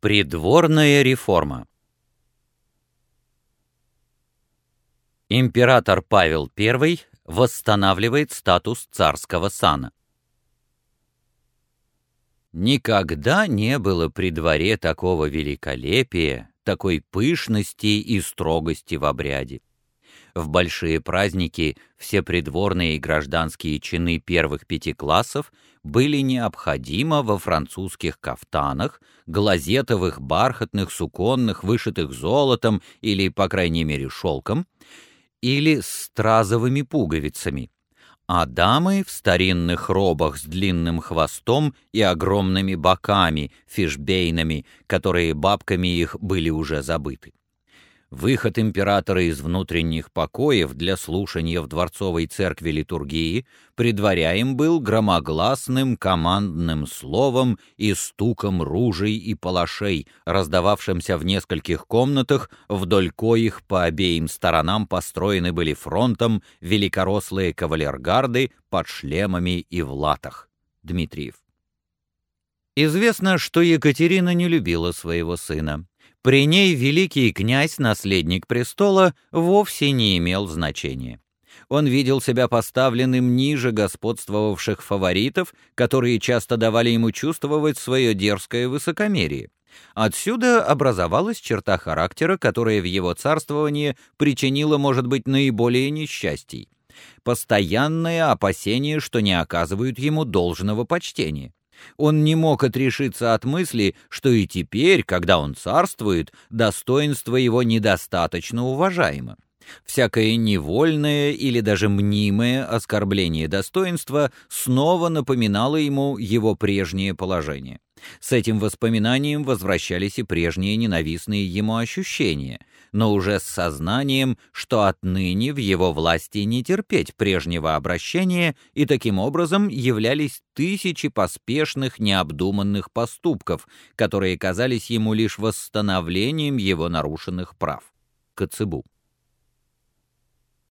Придворная реформа Император Павел I восстанавливает статус царского сана. Никогда не было при дворе такого великолепия, такой пышности и строгости в обряде. В большие праздники все придворные и гражданские чины первых пяти классов были необходимо во французских кафтанах, глазетовых, бархатных, суконных, вышитых золотом или, по крайней мере, шелком, или стразовыми пуговицами, а дамы в старинных робах с длинным хвостом и огромными боками, фишбейнами, которые бабками их были уже забыты. Выход императора из внутренних покоев для слушания в дворцовой церкви литургии предваряем был громогласным командным словом и стуком ружей и палашей, раздававшимся в нескольких комнатах, вдоль коих по обеим сторонам построены были фронтом великорослые кавалергарды под шлемами и в латах. Дмитриев. Известно, что Екатерина не любила своего сына. При ней великий князь, наследник престола, вовсе не имел значения. Он видел себя поставленным ниже господствовавших фаворитов, которые часто давали ему чувствовать свое дерзкое высокомерие. Отсюда образовалась черта характера, которая в его царствовании причинила, может быть, наиболее несчастий. Постоянное опасение, что не оказывают ему должного почтения. Он не мог отрешиться от мысли, что и теперь, когда он царствует, достоинство его недостаточно уважаемо. Всякое невольное или даже мнимое оскорбление достоинства снова напоминало ему его прежнее положение. С этим воспоминанием возвращались и прежние ненавистные ему ощущения, но уже с сознанием, что отныне в его власти не терпеть прежнего обращения, и таким образом являлись тысячи поспешных, необдуманных поступков, которые казались ему лишь восстановлением его нарушенных прав. Коцебу.